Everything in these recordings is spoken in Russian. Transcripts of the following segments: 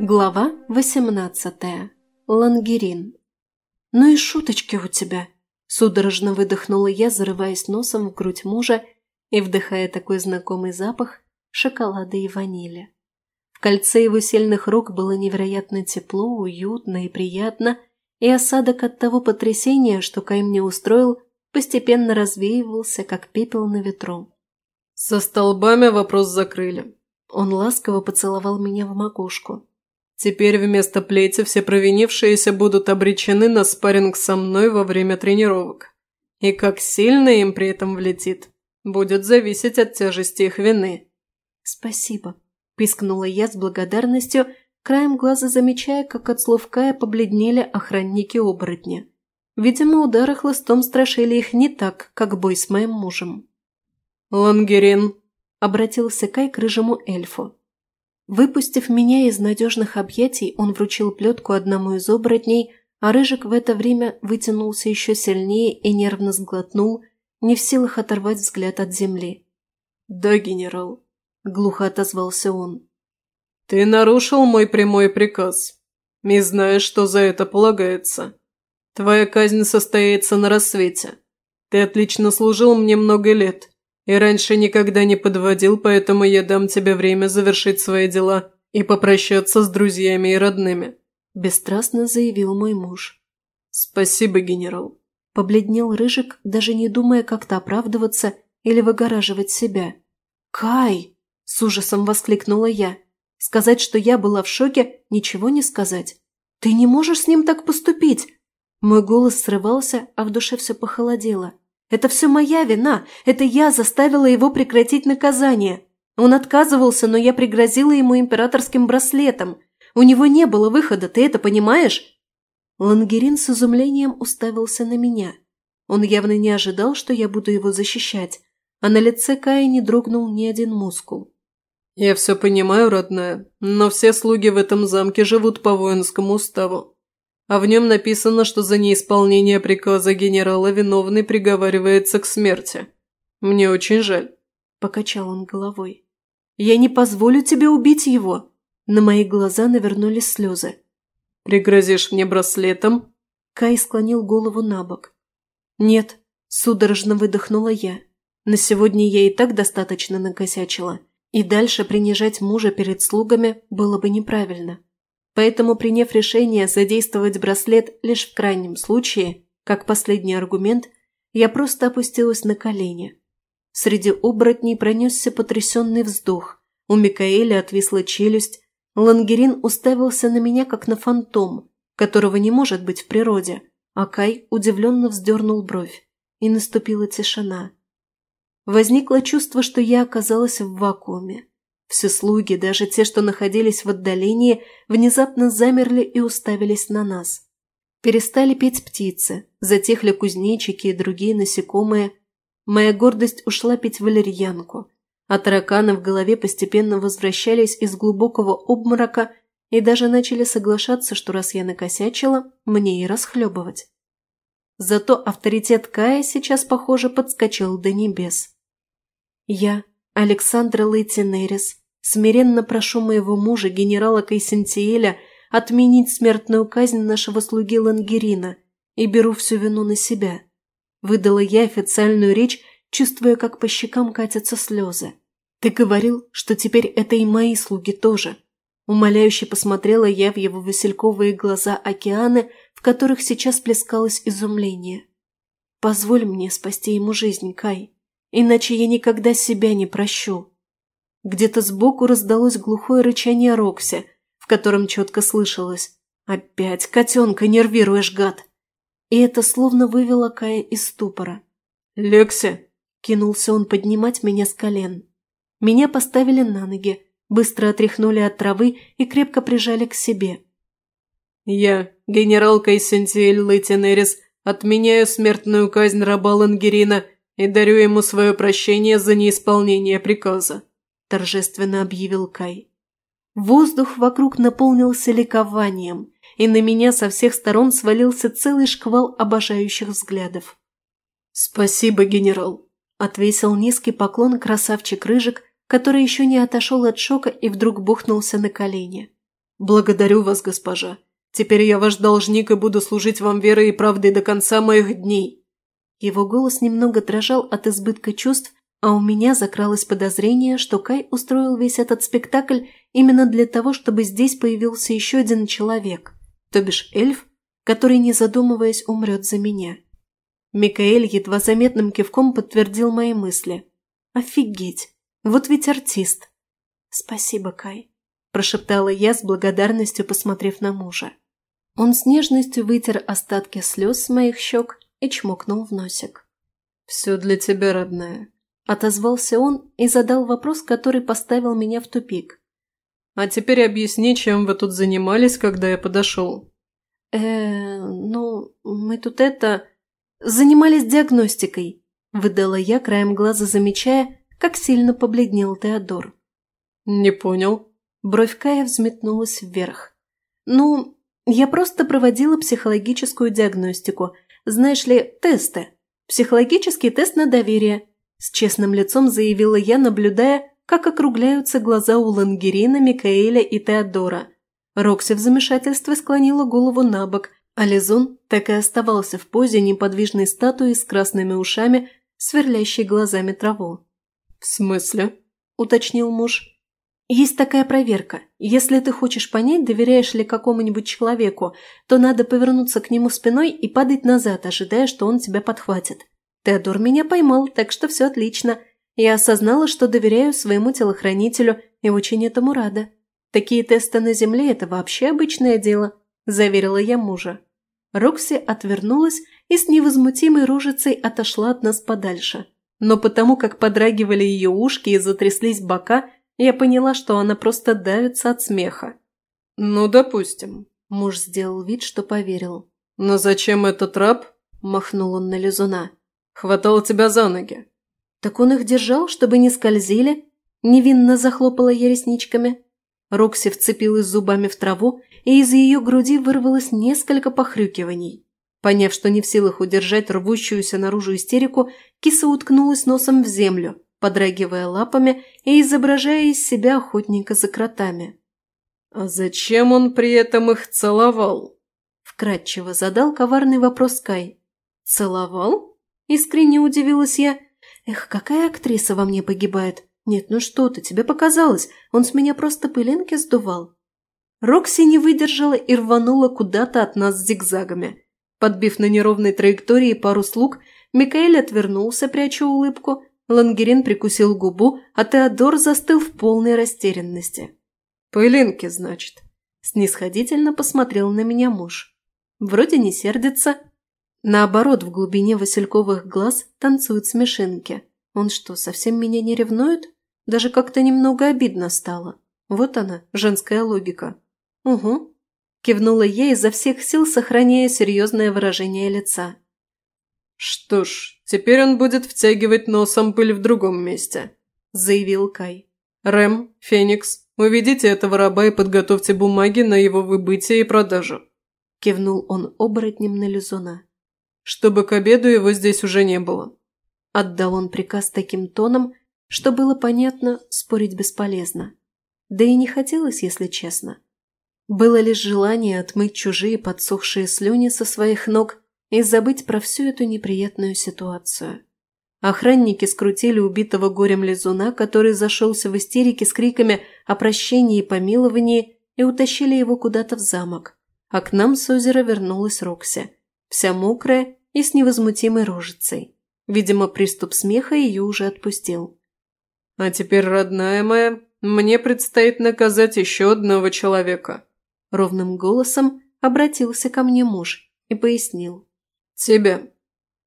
Глава 18. Лангерин. «Ну и шуточки у тебя!» Судорожно выдохнула я, зарываясь носом в грудь мужа и вдыхая такой знакомый запах шоколада и ванили. В кольце его сильных рук было невероятно тепло, уютно и приятно, и осадок от того потрясения, что Кай мне устроил, постепенно развеивался, как пепел на ветру. «Со столбами вопрос закрыли». Он ласково поцеловал меня в макушку. «Теперь вместо плети все провинившиеся будут обречены на спарринг со мной во время тренировок. И как сильно им при этом влетит, будет зависеть от тяжести их вины». «Спасибо», – пискнула я с благодарностью, краем глаза замечая, как от слов Кая побледнели охранники-оборотня. Видимо, удары хлыстом страшили их не так, как бой с моим мужем. «Лангерин», – обратился Кай к рыжему эльфу. Выпустив меня из надежных объятий, он вручил плетку одному из оборотней, а Рыжик в это время вытянулся еще сильнее и нервно сглотнул, не в силах оторвать взгляд от земли. «Да, генерал», – глухо отозвался он. «Ты нарушил мой прямой приказ. И знаешь, что за это полагается. Твоя казнь состоится на рассвете. Ты отлично служил мне много лет, и раньше никогда не подводил, поэтому я дам тебе время завершить свои дела и попрощаться с друзьями и родными», – бесстрастно заявил мой муж. «Спасибо, генерал», – побледнел Рыжик, даже не думая как-то оправдываться или выгораживать себя. «Кай!» – с ужасом воскликнула я. «Сказать, что я была в шоке, ничего не сказать. Ты не можешь с ним так поступить!» Мой голос срывался, а в душе все похолодело. Это все моя вина. Это я заставила его прекратить наказание. Он отказывался, но я пригрозила ему императорским браслетом. У него не было выхода, ты это понимаешь?» Лангерин с изумлением уставился на меня. Он явно не ожидал, что я буду его защищать, а на лице Кая не дрогнул ни один мускул. «Я все понимаю, родная, но все слуги в этом замке живут по воинскому уставу а в нем написано, что за неисполнение приказа генерала виновный приговаривается к смерти. Мне очень жаль», – покачал он головой. «Я не позволю тебе убить его!» На мои глаза навернулись слезы. «Пригрозишь мне браслетом?» Кай склонил голову на бок. «Нет», – судорожно выдохнула я. «На сегодня я и так достаточно накосячила, и дальше принижать мужа перед слугами было бы неправильно». Поэтому, приняв решение задействовать браслет лишь в крайнем случае, как последний аргумент, я просто опустилась на колени. Среди оборотней пронесся потрясенный вздох. У Микаэля отвисла челюсть. Лангерин уставился на меня, как на фантом, которого не может быть в природе, а Кай удивленно вздернул бровь. И наступила тишина. Возникло чувство, что я оказалась в вакууме. Все слуги, даже те, что находились в отдалении, внезапно замерли и уставились на нас. Перестали петь птицы, затихли кузнечики и другие насекомые. Моя гордость ушла петь валерьянку, а тараканы в голове постепенно возвращались из глубокого обморока и даже начали соглашаться, что раз я накосячила, мне и расхлебывать. Зато авторитет Кая сейчас, похоже, подскочил до небес. Я, Александра Лейтенерис, смиренно прошу моего мужа, генерала Кайсентиэля, отменить смертную казнь нашего слуги Лангерина и беру всю вину на себя. Выдала я официальную речь, чувствуя, как по щекам катятся слезы. Ты говорил, что теперь это и мои слуги тоже. Умоляюще посмотрела я в его васильковые глаза океаны, в которых сейчас плескалось изумление. Позволь мне спасти ему жизнь, Кай. Иначе я никогда себя не прощу. Где-то сбоку раздалось глухое рычание Рокси, в котором четко слышалось «Опять котенка нервируешь, гад!» И это словно вывело Кая из ступора. «Лекси!» – кинулся он поднимать меня с колен. Меня поставили на ноги, быстро отряхнули от травы и крепко прижали к себе. «Я, генерал Кайсентиэль Лейтенерис, отменяю смертную казнь раба Лангерина и дарю ему свое прощение за неисполнение приказа», – торжественно объявил Кай. Воздух вокруг наполнился ликованием, и на меня со всех сторон свалился целый шквал обожающих взглядов. «Спасибо, генерал», – отвесил низкий поклон красавчик Рыжик, который еще не отошел от шока и вдруг бухнулся на колени. «Благодарю вас, госпожа. Теперь я ваш должник и буду служить вам верой и правдой до конца моих дней». Его голос немного дрожал от избытка чувств, а у меня закралось подозрение, что Кай устроил весь этот спектакль именно для того, чтобы здесь появился еще один человек, то бишь эльф, который, не задумываясь, умрет за меня. Микаэль едва заметным кивком подтвердил мои мысли. «Офигеть! Вот ведь артист!» «Спасибо, Кай», – прошептала я с благодарностью, посмотрев на мужа. Он с нежностью вытер остатки слез с моих щек и чмокнул в носик. «Все для тебя, родная», – отозвался он и задал вопрос, который поставил меня в тупик. «А теперь объясни, чем вы тут занимались, когда я подошел». э ну, мы тут это... занимались диагностикой», – выдала я, краем глаза замечая, как сильно побледнел Теодор. «Не понял». Бровь Кая взметнулась вверх. «Ну, я просто проводила психологическую диагностику – знаешь ли, тесты. Психологический тест на доверие. С честным лицом заявила я, наблюдая, как округляются глаза у Лангерина, Микаэля и Теодора. Рокси в замешательстве склонила голову на бок, а Лизун так и оставался в позе неподвижной статуи с красными ушами, сверлящей глазами траву. «В смысле?» – уточнил муж. Есть такая проверка. Если ты хочешь понять, доверяешь ли какому-нибудь человеку, то надо повернуться к нему спиной и падать назад, ожидая, что он тебя подхватит. Теодор меня поймал, так что все отлично. Я осознала, что доверяю своему телохранителю и очень этому рада. Такие тесты на земле – это вообще обычное дело, заверила я мужа. Рокси отвернулась и с невозмутимой ружицей отошла от нас подальше. Но потому как подрагивали ее ушки и затряслись бока – я поняла, что она просто давится от смеха. «Ну, допустим». Муж сделал вид, что поверил. «Но зачем этот раб?» – махнул он на лизуна. «Хватало тебя за ноги». «Так он их держал, чтобы не скользили?» Невинно захлопала я ресничками. Рокси вцепилась зубами в траву, и из ее груди вырвалось несколько похрюкиваний. Поняв, что не в силах удержать рвущуюся наружу истерику, киса уткнулась носом в землю, подрагивая лапами и изображая из себя охотника за кротами. «А зачем он при этом их целовал?» Вкратчиво задал коварный вопрос Кай. «Целовал?» Искренне удивилась я. «Эх, какая актриса во мне погибает! Нет, ну что ты, тебе показалось, он с меня просто пылинки сдувал». Рокси не выдержала и рванула куда-то от нас зигзагами. Подбив на неровной траектории пару слуг, Микаэль отвернулся, пряча улыбку, Лангерин прикусил губу, а Теодор застыл в полной растерянности. «Пылинки, значит?» Снисходительно посмотрел на меня муж. Вроде не сердится. Наоборот, в глубине васильковых глаз танцуют смешинки. Он что, совсем меня не ревнует? Даже как-то немного обидно стало. Вот она, женская логика. Угу. Кивнула я изо всех сил, сохраняя серьезное выражение лица. «Что ж, теперь он будет втягивать носом пыль в другом месте», – заявил Кай. «Рэм, Феникс, уведите этого раба и подготовьте бумаги на его выбытие и продажу», – кивнул он оборотнем на Лизуна. «Чтобы к обеду его здесь уже не было». Отдал он приказ таким тоном, что было понятно, спорить бесполезно. Да и не хотелось, если честно. Было лишь желание отмыть чужие подсохшие слюни со своих ног и забыть про всю эту неприятную ситуацию. Охранники скрутили убитого горем лизуна, который зашелся в истерике с криками о прощении и помиловании, и утащили его куда-то в замок. А к нам с озера вернулась Рокси, вся мокрая и с невозмутимой рожицей. Видимо, приступ смеха ее уже отпустил. «А теперь, родная моя, мне предстоит наказать еще одного человека», – ровным голосом обратился ко мне муж и пояснил. «Тебя».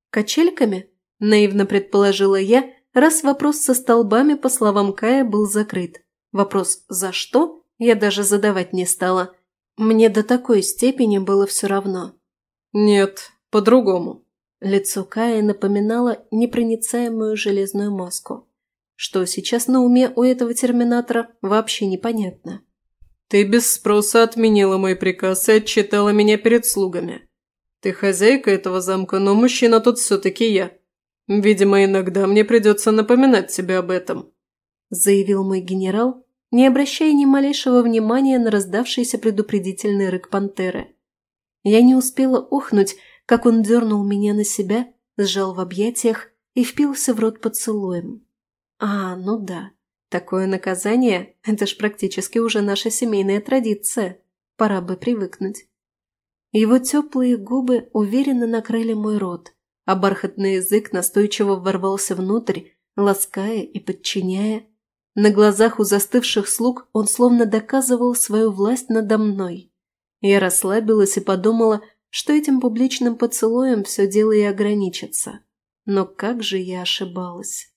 «Качельками?» – наивно предположила я, раз вопрос со столбами, по словам Кая, был закрыт. Вопрос «за что?» я даже задавать не стала. Мне до такой степени было все равно. «Нет, по-другому». Лицо Кая напоминало непроницаемую железную маску. Что сейчас на уме у этого терминатора, вообще непонятно. «Ты без спроса отменила мой приказ и отчитала меня перед слугами. Ты хозяйка этого замка, но мужчина тут все-таки я. Видимо, иногда мне придется напоминать тебе об этом», – заявил мой генерал, не обращая ни малейшего внимания на раздавшийся предупредительный рык пантеры. Я не успела охнуть, как он дернул меня на себя, сжал в объятиях и впился в рот поцелуем. А, ну да, такое наказание – это ж практически уже наша семейная традиция. Пора бы привыкнуть. Его теплые губы уверенно накрыли мой рот, а бархатный язык настойчиво ворвался внутрь, лаская и подчиняя. На глазах у застывших слуг он словно доказывал свою власть надо мной. Я расслабилась и подумала, что этим публичным поцелуем все дело и ограничится. Но как же я ошибалась.